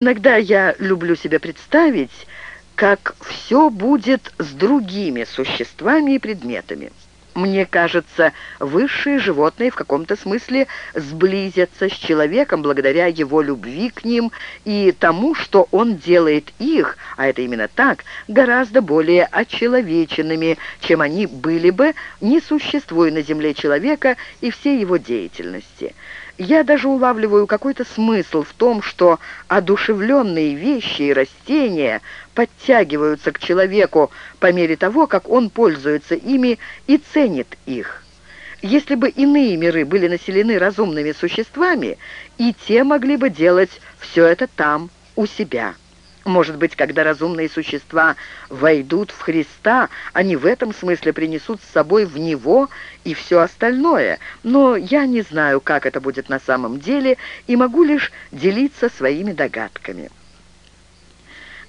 Иногда я люблю себе представить, как все будет с другими существами и предметами. Мне кажется, высшие животные в каком-то смысле сблизятся с человеком благодаря его любви к ним и тому, что он делает их, а это именно так, гораздо более очеловеченными, чем они были бы, не существуя на земле человека и всей его деятельности. Я даже улавливаю какой-то смысл в том, что одушевленные вещи и растения подтягиваются к человеку по мере того, как он пользуется ими и ценит их. Если бы иные миры были населены разумными существами, и те могли бы делать все это там, у себя. Может быть, когда разумные существа войдут в Христа, они в этом смысле принесут с собой в Него и все остальное. Но я не знаю, как это будет на самом деле, и могу лишь делиться своими догадками.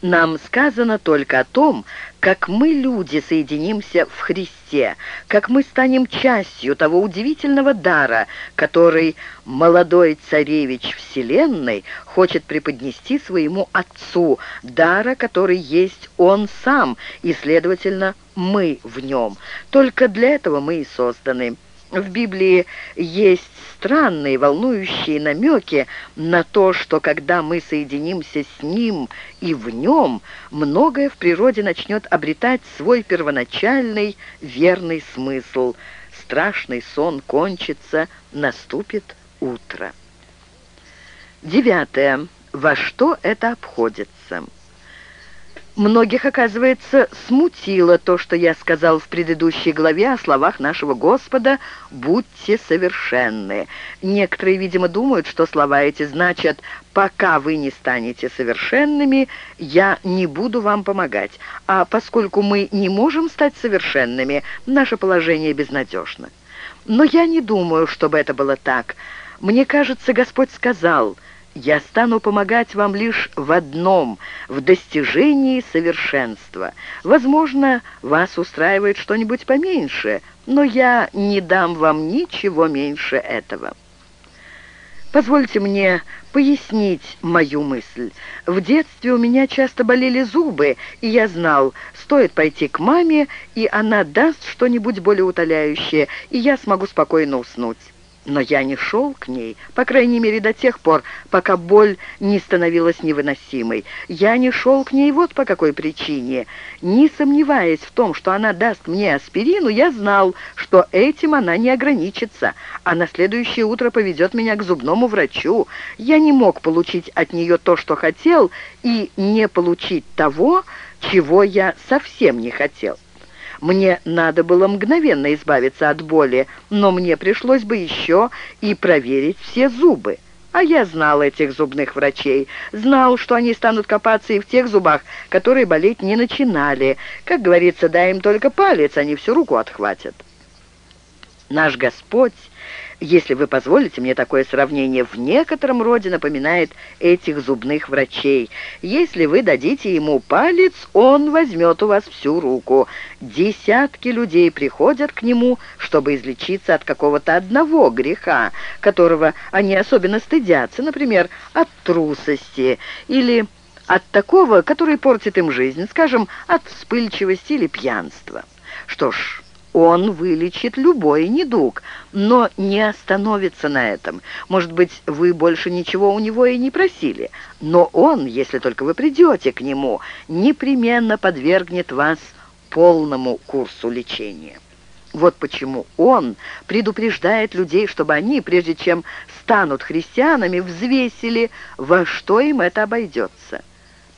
Нам сказано только о том, как мы, люди, соединимся в Христе, как мы станем частью того удивительного дара, который молодой царевич Вселенной хочет преподнести своему Отцу, дара, который есть Он сам, и, следовательно, мы в нем. Только для этого мы и созданы. В Библии есть странные, волнующие намеки на то, что когда мы соединимся с Ним и в Нем, многое в природе начнет обретать свой первоначальный верный смысл. Страшный сон кончится, наступит утро. Девятое. Во что это обходится? Многих, оказывается, смутило то, что я сказал в предыдущей главе о словах нашего Господа «Будьте совершенны». Некоторые, видимо, думают, что слова эти значат «Пока вы не станете совершенными, я не буду вам помогать». А поскольку мы не можем стать совершенными, наше положение безнадежно. Но я не думаю, чтобы это было так. Мне кажется, Господь сказал – я стану помогать вам лишь в одном — в достижении совершенства. Возможно, вас устраивает что-нибудь поменьше, но я не дам вам ничего меньше этого. Позвольте мне пояснить мою мысль. В детстве у меня часто болели зубы, и я знал, стоит пойти к маме, и она даст что-нибудь более утоляющее, и я смогу спокойно уснуть. Но я не шел к ней, по крайней мере, до тех пор, пока боль не становилась невыносимой. Я не шел к ней вот по какой причине. Не сомневаясь в том, что она даст мне аспирину, я знал, что этим она не ограничится, а на следующее утро поведет меня к зубному врачу. Я не мог получить от нее то, что хотел, и не получить того, чего я совсем не хотел. Мне надо было мгновенно избавиться от боли, но мне пришлось бы еще и проверить все зубы. А я знал этих зубных врачей, знал, что они станут копаться и в тех зубах, которые болеть не начинали. Как говорится, дай им только палец, они всю руку отхватят. Наш Господь если вы позволите мне такое сравнение, в некотором роде напоминает этих зубных врачей. Если вы дадите ему палец, он возьмет у вас всю руку. Десятки людей приходят к нему, чтобы излечиться от какого-то одного греха, которого они особенно стыдятся, например, от трусости или от такого, который портит им жизнь, скажем, от вспыльчивости или пьянства. Что ж... Он вылечит любой недуг, но не остановится на этом. Может быть, вы больше ничего у него и не просили, но он, если только вы придете к нему, непременно подвергнет вас полному курсу лечения. Вот почему он предупреждает людей, чтобы они, прежде чем станут христианами, взвесили, во что им это обойдется.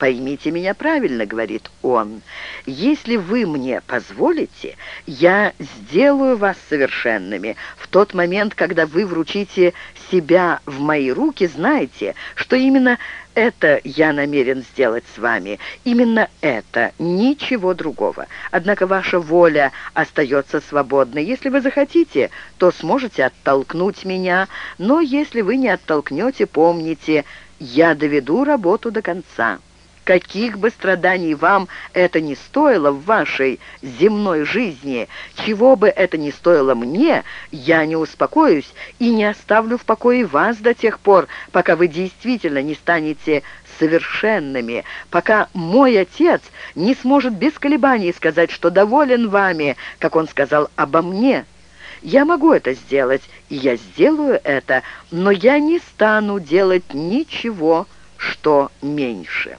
«Поймите меня правильно», — говорит он, — «если вы мне позволите, я сделаю вас совершенными. В тот момент, когда вы вручите себя в мои руки, знайте, что именно это я намерен сделать с вами. Именно это, ничего другого. Однако ваша воля остается свободной. Если вы захотите, то сможете оттолкнуть меня, но если вы не оттолкнете, помните, я доведу работу до конца». Каких бы страданий вам это не стоило в вашей земной жизни, чего бы это ни стоило мне, я не успокоюсь и не оставлю в покое вас до тех пор, пока вы действительно не станете совершенными, пока мой отец не сможет без колебаний сказать, что доволен вами, как он сказал обо мне». Я могу это сделать, и я сделаю это, но я не стану делать ничего, что меньше».